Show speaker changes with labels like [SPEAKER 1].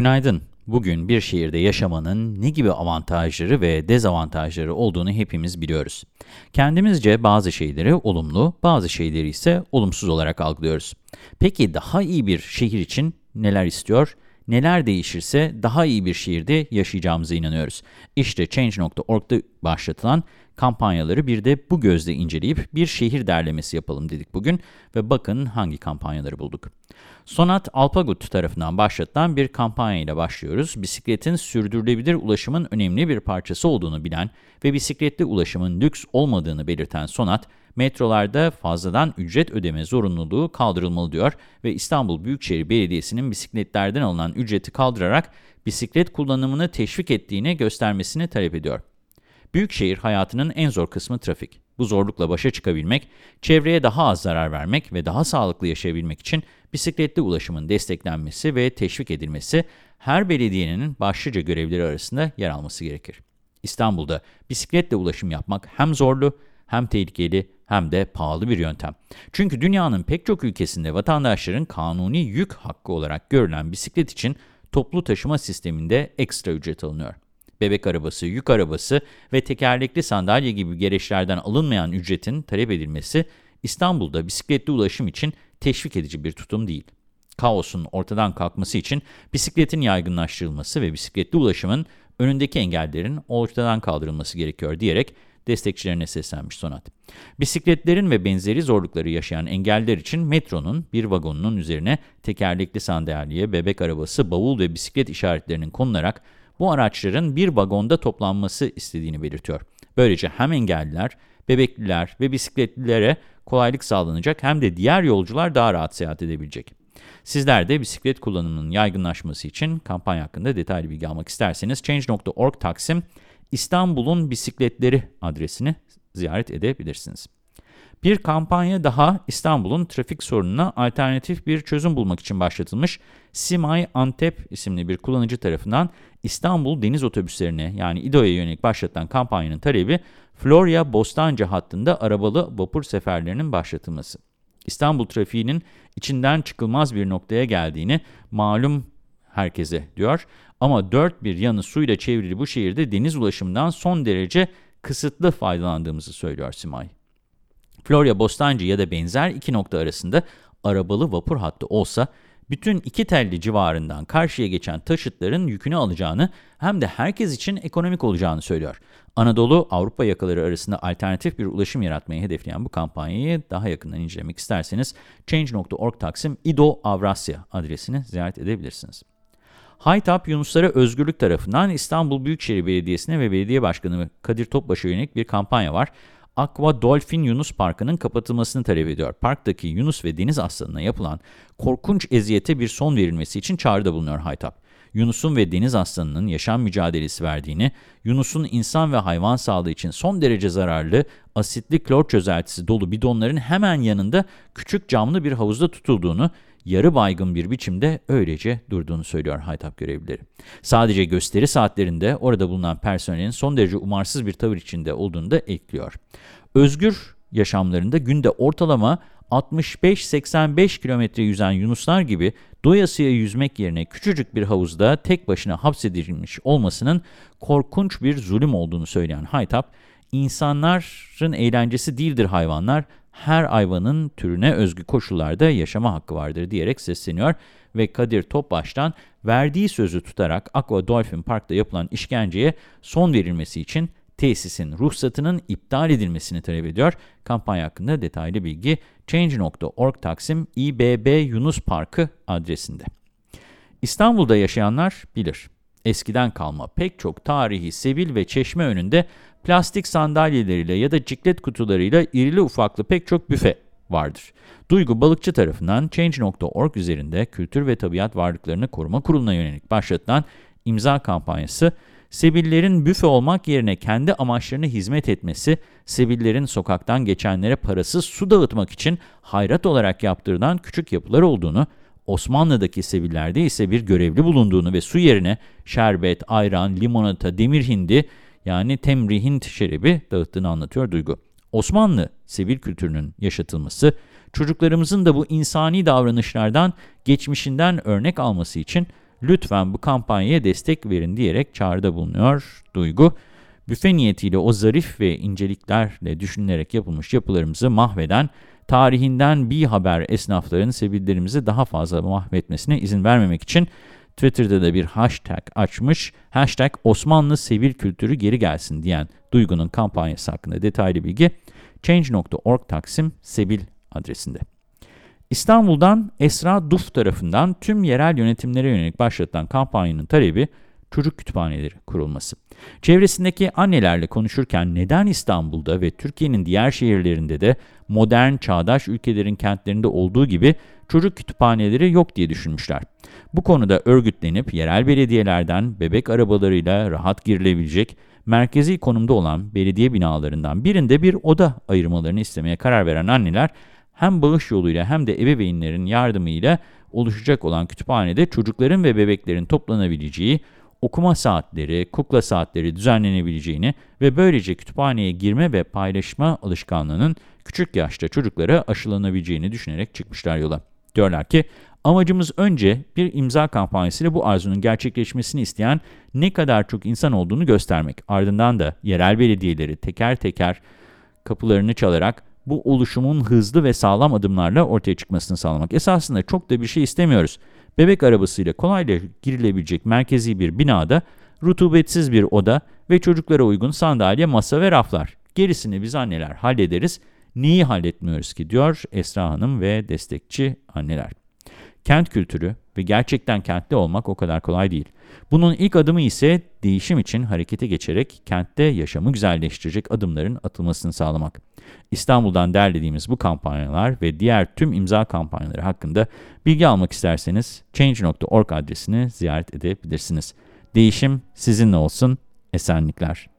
[SPEAKER 1] Günaydın. Bugün bir şehirde yaşamanın ne gibi avantajları ve dezavantajları olduğunu hepimiz biliyoruz. Kendimizce bazı şeyleri olumlu, bazı şeyleri ise olumsuz olarak algılıyoruz. Peki daha iyi bir şehir için neler istiyor? Neler değişirse daha iyi bir şehirde yaşayacağımıza inanıyoruz. İşte Change.org'da başlatılan kampanyaları bir de bu gözle inceleyip bir şehir derlemesi yapalım dedik bugün ve bakın hangi kampanyaları bulduk. Sonat Alpagut tarafından başlatılan bir kampanya ile başlıyoruz. Bisikletin sürdürülebilir ulaşımın önemli bir parçası olduğunu bilen ve bisikletli ulaşımın lüks olmadığını belirten Sonat, metrolarda fazladan ücret ödeme zorunluluğu kaldırılmalı diyor ve İstanbul Büyükşehir Belediyesi'nin bisikletlerden alınan ücreti kaldırarak bisiklet kullanımını teşvik ettiğini göstermesini talep ediyor. Büyükşehir hayatının en zor kısmı trafik. Bu zorlukla başa çıkabilmek, çevreye daha az zarar vermek ve daha sağlıklı yaşayabilmek için bisikletli ulaşımın desteklenmesi ve teşvik edilmesi her belediyenin başlıca görevleri arasında yer alması gerekir. İstanbul'da bisikletle ulaşım yapmak hem zorlu, hem tehlikeli, hem de pahalı bir yöntem. Çünkü dünyanın pek çok ülkesinde vatandaşların kanuni yük hakkı olarak görülen bisiklet için toplu taşıma sisteminde ekstra ücret alınıyor bebek arabası, yük arabası ve tekerlekli sandalye gibi gereçlerden alınmayan ücretin talep edilmesi İstanbul'da bisikletli ulaşım için teşvik edici bir tutum değil. Kaosun ortadan kalkması için bisikletin yaygınlaştırılması ve bisikletli ulaşımın önündeki engellerin ortadan kaldırılması gerekiyor diyerek destekçilerine seslenmiş Sonat. Bisikletlerin ve benzeri zorlukları yaşayan engeller için metronun bir vagonunun üzerine tekerlekli sandalye, bebek arabası, bavul ve bisiklet işaretlerinin konularak bu araçların bir vagonda toplanması istediğini belirtiyor. Böylece hem engelliler, bebekliler ve bisikletlilere kolaylık sağlanacak hem de diğer yolcular daha rahat seyahat edebilecek. Sizler de bisiklet kullanımının yaygınlaşması için kampanya hakkında detaylı bilgi almak isterseniz Change.org Taksim İstanbul'un bisikletleri adresini ziyaret edebilirsiniz. Bir kampanya daha İstanbul'un trafik sorununa alternatif bir çözüm bulmak için başlatılmış. Simay Antep isimli bir kullanıcı tarafından İstanbul deniz otobüslerine yani İDO'ya yönelik başlatılan kampanyanın talebi Florya Bostancı hattında arabalı vapur seferlerinin başlatılması. İstanbul trafiğinin içinden çıkılmaz bir noktaya geldiğini malum herkese diyor. Ama dört bir yanı suyla çevrili bu şehirde deniz ulaşımından son derece kısıtlı faydalandığımızı söylüyor Simay. Florya Bostancı ya da benzer iki nokta arasında arabalı vapur hattı olsa, bütün iki telli civarından karşıya geçen taşıtların yükünü alacağını hem de herkes için ekonomik olacağını söylüyor. Anadolu, Avrupa yakaları arasında alternatif bir ulaşım yaratmayı hedefleyen bu kampanyayı daha yakından incelemek isterseniz Change.org Taksim İdo Avrasya adresini ziyaret edebilirsiniz. Haytap Yunuslara Özgürlük tarafından İstanbul Büyükşehir Belediyesi'ne ve Belediye Başkanı Kadir Topbaş'a yönelik bir kampanya var. Aqua Dolphin Yunus Parkı'nın kapatılmasını talep ediyor. Parktaki Yunus ve deniz aslanına yapılan korkunç eziyete bir son verilmesi için çağrıda bulunuyor Haytap. Yunus'un ve deniz aslanının yaşam mücadelesi verdiğini, Yunus'un insan ve hayvan sağlığı için son derece zararlı asitli klor çözeltisi dolu bidonların hemen yanında küçük camlı bir havuzda tutulduğunu, yarı baygın bir biçimde öylece durduğunu söylüyor Haytap görevlileri. Sadece gösteri saatlerinde orada bulunan personelin son derece umarsız bir tavır içinde olduğunu da ekliyor. Özgür yaşamlarında günde ortalama 65-85 kilometre yüzen yunuslar gibi doyasıya yüzmek yerine küçücük bir havuzda tek başına hapsedilmiş olmasının korkunç bir zulüm olduğunu söyleyen Haytap, insanların eğlencesi değildir hayvanlar, her hayvanın türüne özgü koşullarda yaşama hakkı vardır diyerek sesleniyor ve Kadir Topbaş'tan verdiği sözü tutarak Aqua Dolphin Park'ta yapılan işkenceye son verilmesi için tesisin ruhsatının iptal edilmesini talep ediyor. Kampanya hakkında detaylı bilgi Change.org Taksim İBB Yunus Parkı adresinde. İstanbul'da yaşayanlar bilir. Eskiden kalma pek çok tarihi sebil ve çeşme önünde plastik sandalyeleriyle ya da ciklet kutularıyla irili ufaklı pek çok büfe vardır. Duygu Balıkçı tarafından Change.org üzerinde Kültür ve Tabiat Varlıklarını Koruma Kurulu'na yönelik başlatılan imza kampanyası, Sebillerin büfe olmak yerine kendi amaçlarına hizmet etmesi, sebillerin sokaktan geçenlere parasız su dağıtmak için hayrat olarak yaptırılan küçük yapılar olduğunu, Osmanlı'daki sebillerde ise bir görevli bulunduğunu ve su yerine şerbet, ayran, limonata, demir hindi yani temri hint şerebi dağıttığını anlatıyor Duygu. Osmanlı sebil kültürünün yaşatılması, çocuklarımızın da bu insani davranışlardan geçmişinden örnek alması için Lütfen bu kampanyaya destek verin diyerek çağrıda bulunuyor Duygu. Büfe niyetiyle o zarif ve inceliklerle düşünülerek yapılmış yapılarımızı mahveden, tarihinden bir haber esnafların sebillerimizi daha fazla mahvetmesine izin vermemek için Twitter'da da bir hashtag açmış. Hashtag Osmanlı Sevil Kültürü Geri Gelsin diyen Duygu'nun kampanyası hakkında detaylı bilgi change.org Taksim Sebil adresinde. İstanbul'dan Esra Duf tarafından tüm yerel yönetimlere yönelik başlatılan kampanyanın talebi çocuk kütüphaneleri kurulması. Çevresindeki annelerle konuşurken neden İstanbul'da ve Türkiye'nin diğer şehirlerinde de modern, çağdaş ülkelerin kentlerinde olduğu gibi çocuk kütüphaneleri yok diye düşünmüşler. Bu konuda örgütlenip yerel belediyelerden bebek arabalarıyla rahat girilebilecek, merkezi konumda olan belediye binalarından birinde bir oda ayırmalarını istemeye karar veren anneler, hem bağış yoluyla hem de ebeveynlerin yardımıyla oluşacak olan kütüphanede çocukların ve bebeklerin toplanabileceği, okuma saatleri, kukla saatleri düzenlenebileceğini ve böylece kütüphaneye girme ve paylaşma alışkanlığının küçük yaşta çocuklara aşılanabileceğini düşünerek çıkmışlar yola. Diyorlar ki, amacımız önce bir imza kampanyasıyla bu arzunun gerçekleşmesini isteyen ne kadar çok insan olduğunu göstermek. Ardından da yerel belediyeleri teker teker kapılarını çalarak bu oluşumun hızlı ve sağlam adımlarla ortaya çıkmasını sağlamak. Esasında çok da bir şey istemiyoruz. Bebek arabasıyla kolayla girilebilecek merkezi bir binada, rutubetsiz bir oda ve çocuklara uygun sandalye, masa ve raflar. Gerisini biz anneler hallederiz. Neyi halletmiyoruz ki diyor Esra Hanım ve destekçi anneler. Kent kültürü ve gerçekten kentli olmak o kadar kolay değil. Bunun ilk adımı ise değişim için harekete geçerek kentte yaşamı güzelleştirecek adımların atılmasını sağlamak. İstanbul'dan derlediğimiz bu kampanyalar ve diğer tüm imza kampanyaları hakkında bilgi almak isterseniz change.org adresini ziyaret edebilirsiniz. Değişim sizinle olsun, esenlikler.